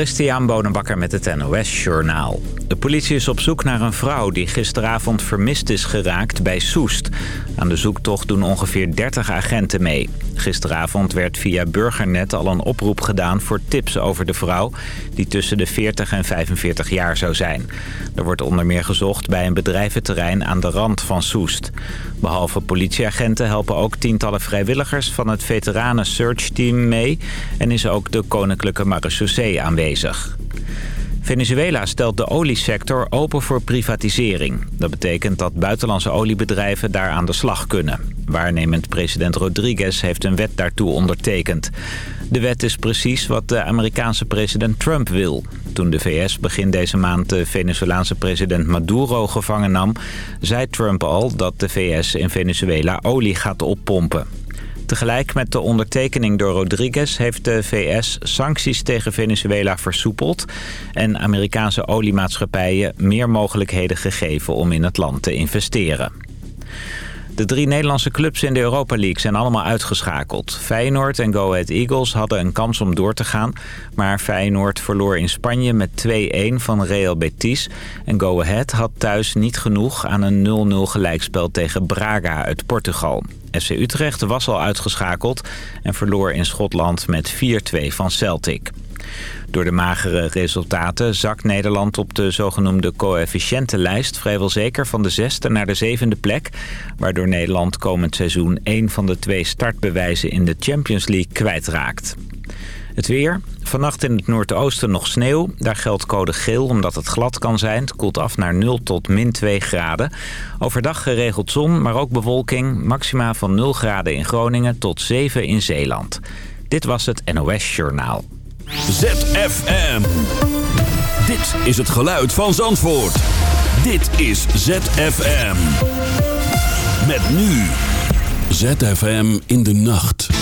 Christian Bonenbakker met het NOS Journaal. De politie is op zoek naar een vrouw die gisteravond vermist is geraakt bij Soest. Aan de zoektocht doen ongeveer 30 agenten mee. Gisteravond werd via Burgernet al een oproep gedaan voor tips over de vrouw... die tussen de 40 en 45 jaar zou zijn. Er wordt onder meer gezocht bij een bedrijventerrein aan de rand van Soest. Behalve politieagenten helpen ook tientallen vrijwilligers van het Veteranen Search Team mee... en is ook de Koninklijke Marechaussee aanwezig. Venezuela stelt de oliesector open voor privatisering. Dat betekent dat buitenlandse oliebedrijven daar aan de slag kunnen. Waarnemend president Rodriguez heeft een wet daartoe ondertekend. De wet is precies wat de Amerikaanse president Trump wil. Toen de VS begin deze maand de Venezolaanse president Maduro gevangen nam... zei Trump al dat de VS in Venezuela olie gaat oppompen. Tegelijk met de ondertekening door Rodriguez heeft de VS sancties tegen Venezuela versoepeld... en Amerikaanse oliemaatschappijen meer mogelijkheden gegeven om in het land te investeren. De drie Nederlandse clubs in de Europa League zijn allemaal uitgeschakeld. Feyenoord en Go Ahead Eagles hadden een kans om door te gaan... maar Feyenoord verloor in Spanje met 2-1 van Real Betis... en Go Ahead had thuis niet genoeg aan een 0-0 gelijkspel tegen Braga uit Portugal. FC Utrecht was al uitgeschakeld en verloor in Schotland met 4-2 van Celtic. Door de magere resultaten zakt Nederland op de zogenoemde coëfficiëntenlijst... vrijwel zeker van de zesde naar de zevende plek... waardoor Nederland komend seizoen één van de twee startbewijzen in de Champions League kwijtraakt. Het weer. Vannacht in het noordoosten nog sneeuw. Daar geldt code geel omdat het glad kan zijn. Het koelt af naar 0 tot min 2 graden. Overdag geregeld zon, maar ook bewolking. Maxima van 0 graden in Groningen tot 7 in Zeeland. Dit was het NOS Journaal. ZFM. Dit is het geluid van Zandvoort. Dit is ZFM. Met nu. ZFM in de nacht.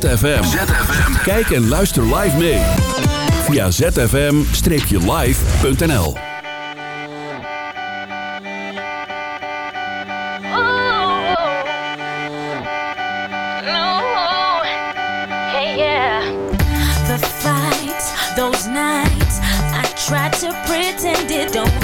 ZFM. Kijk en luister live mee. Via zfm-live.nl Those nights I tried to pretend it don't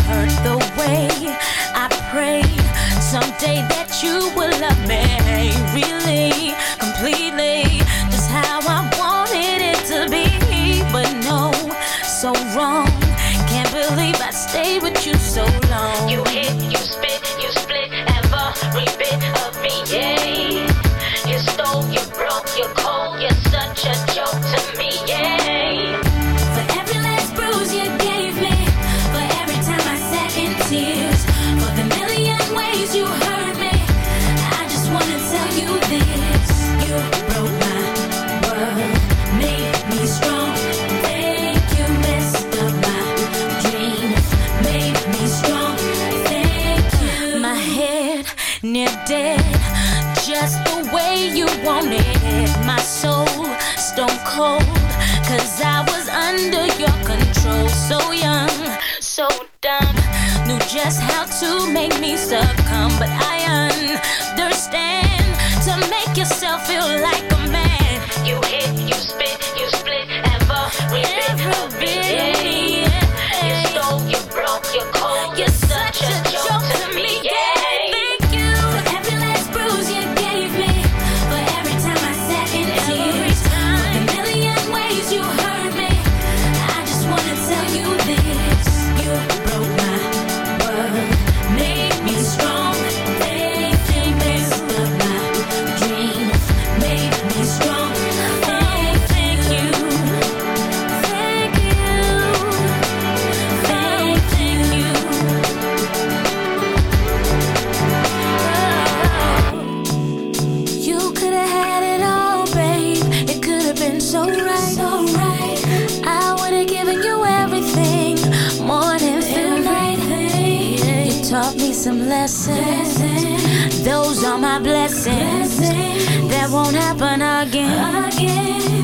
cold Cause I was under your control. So young, so dumb Knew just how to make me succumb. But I understand To make yourself feel like lessons. Those are my blessings. That won't happen again.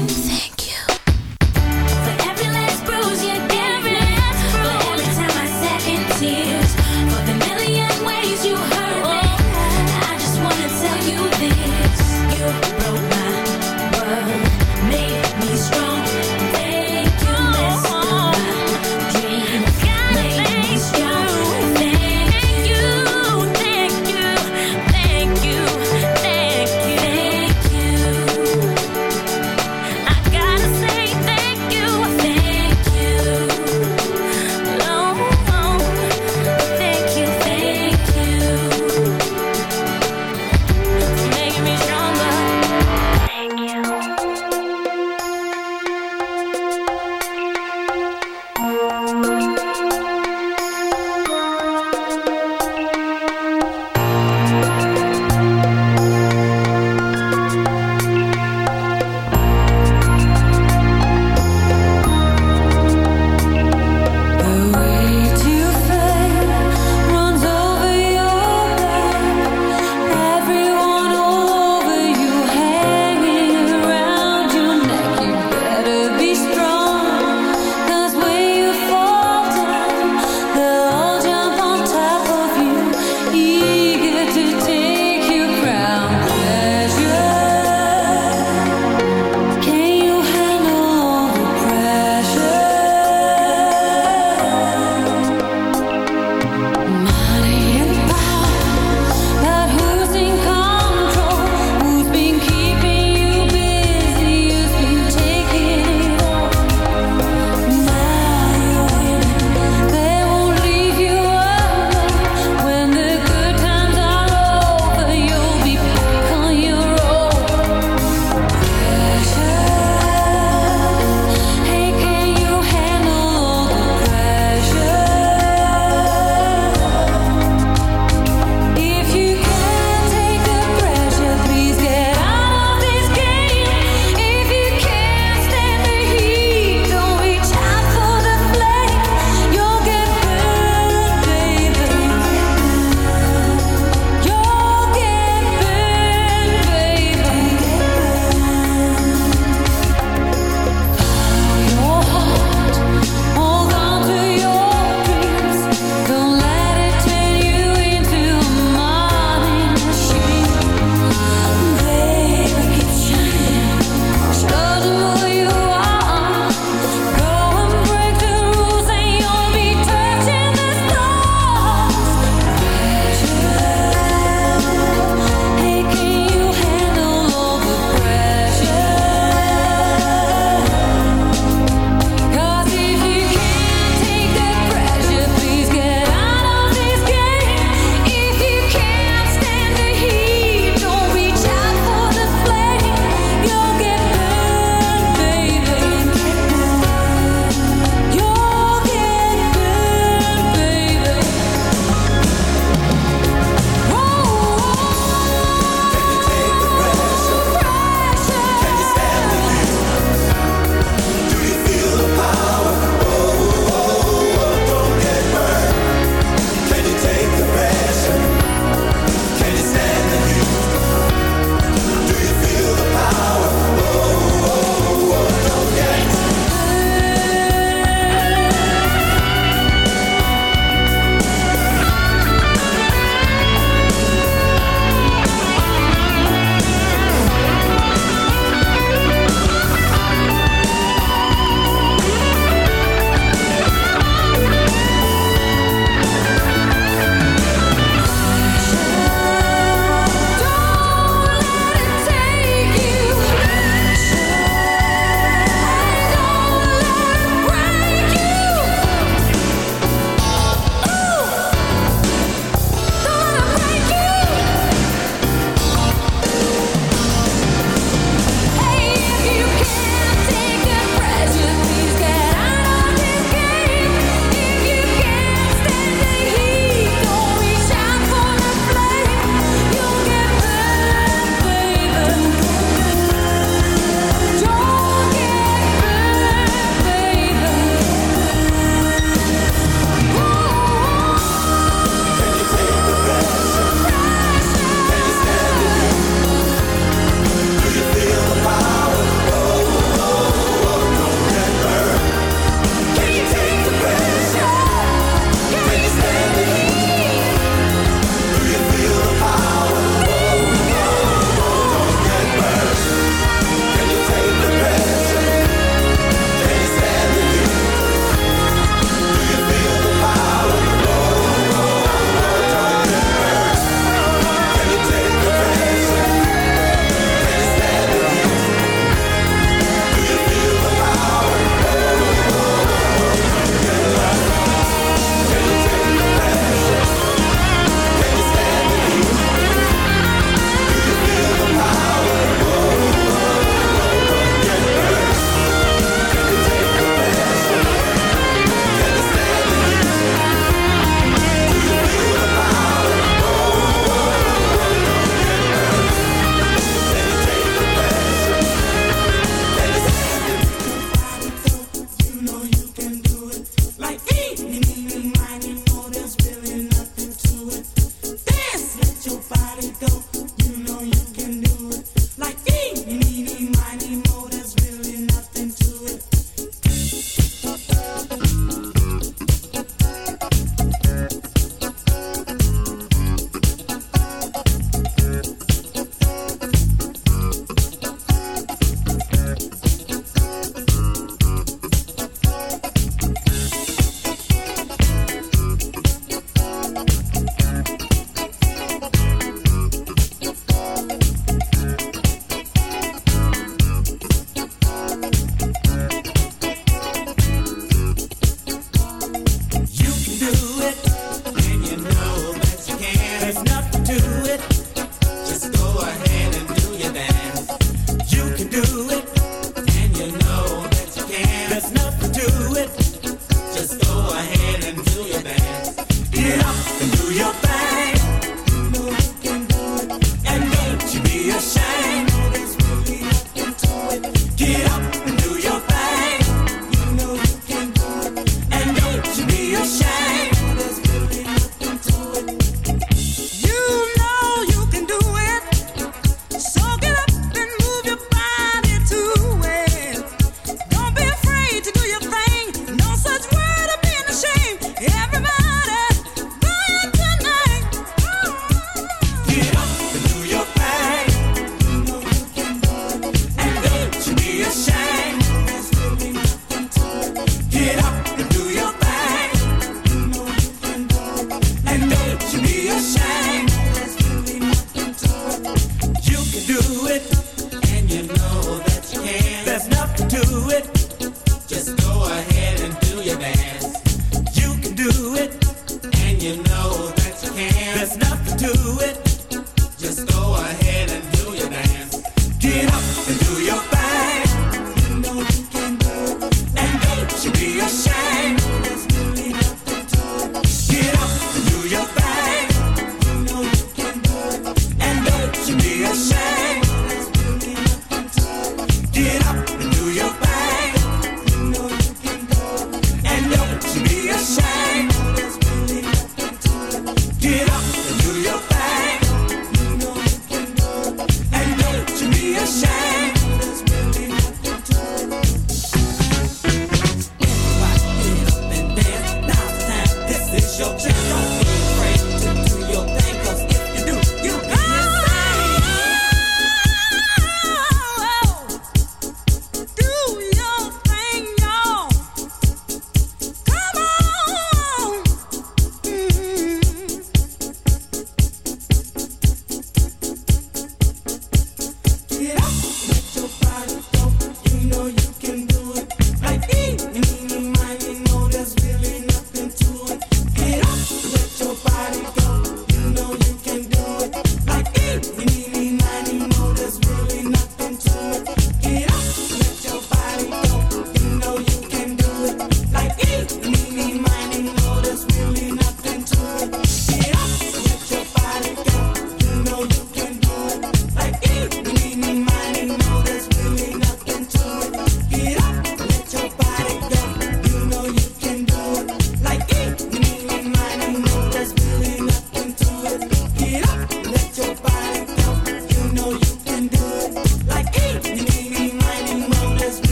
it up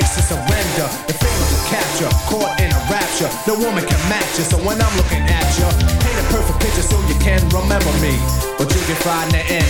mistakes to surrender. The fame of the capture, caught in a rapture. No woman can match you, so when I'm looking at you, paint a perfect picture so you can remember me. But you can find the end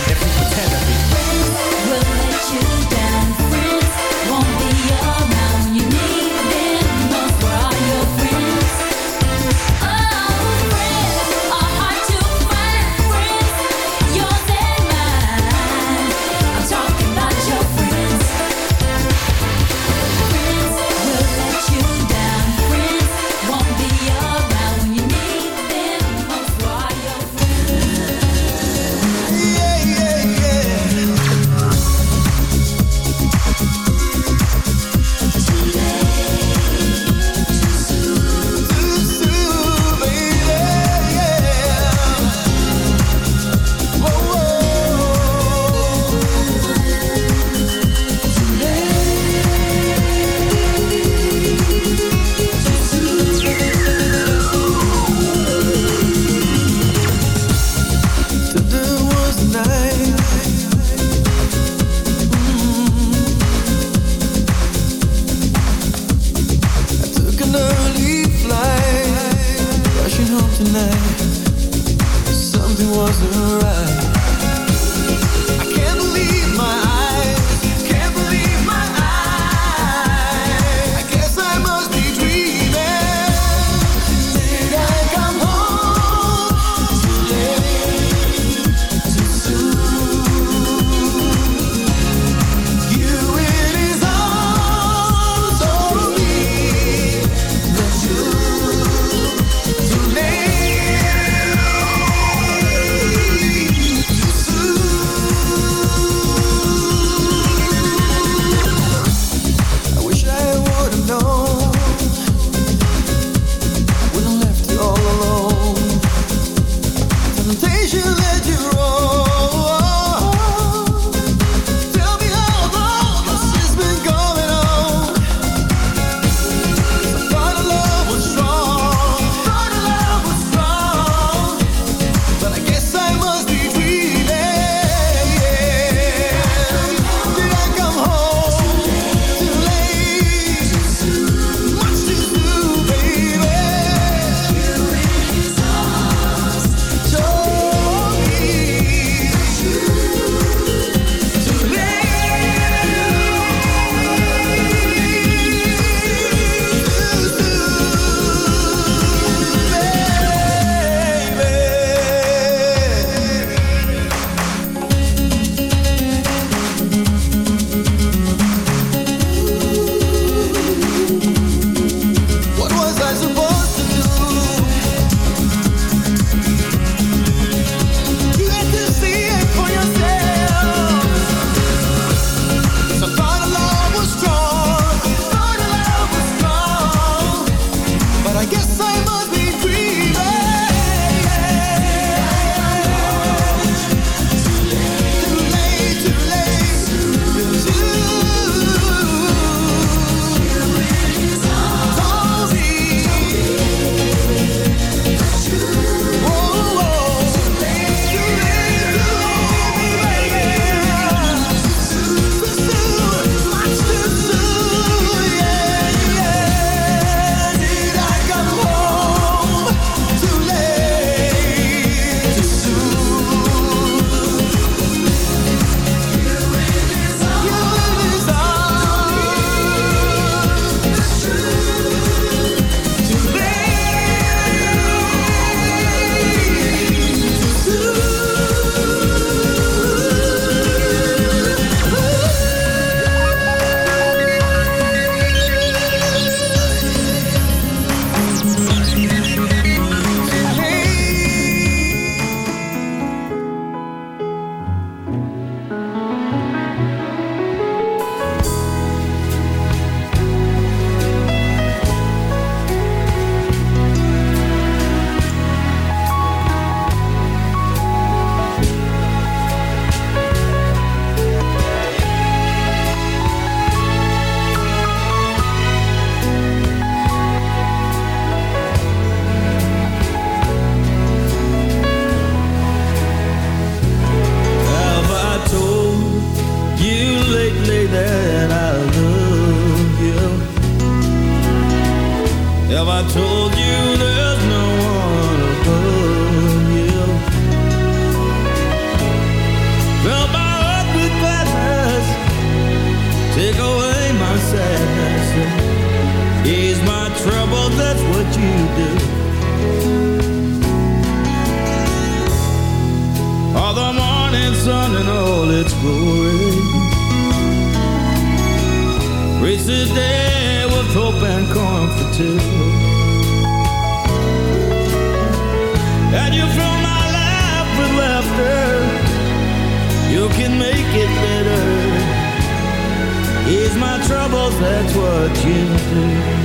what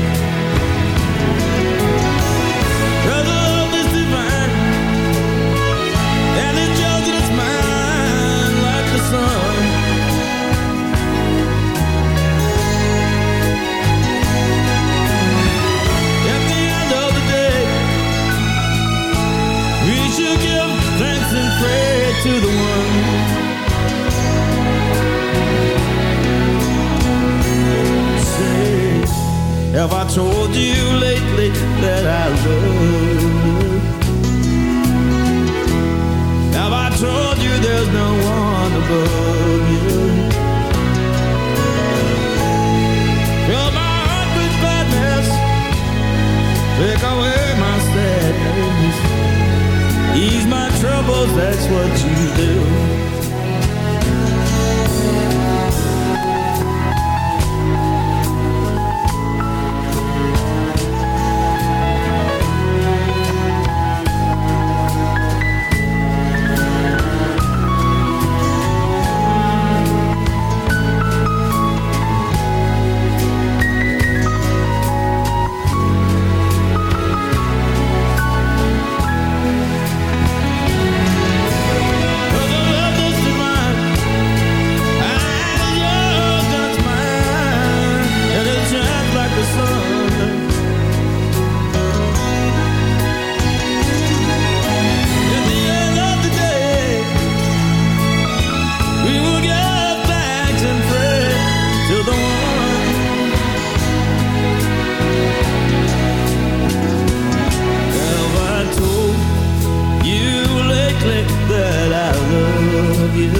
you?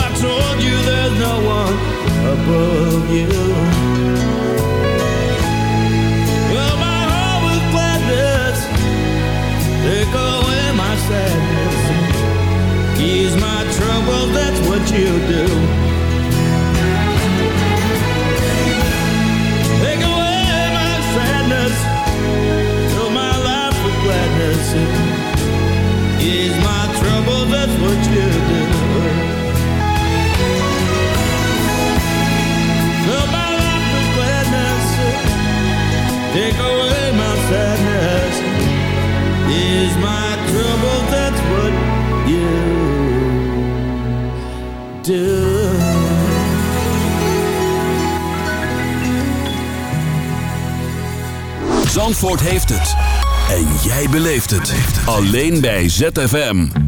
I told you there's no one above you? Fill my heart with gladness, take away my sadness, ease my troubles. That's what you do. Troubles. That's what you do. Fill my life with take away my sadness, ease my troubles. That's what you do. Zandvoort heeft het. En jij beleeft het. Alleen bij ZFM.